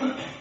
you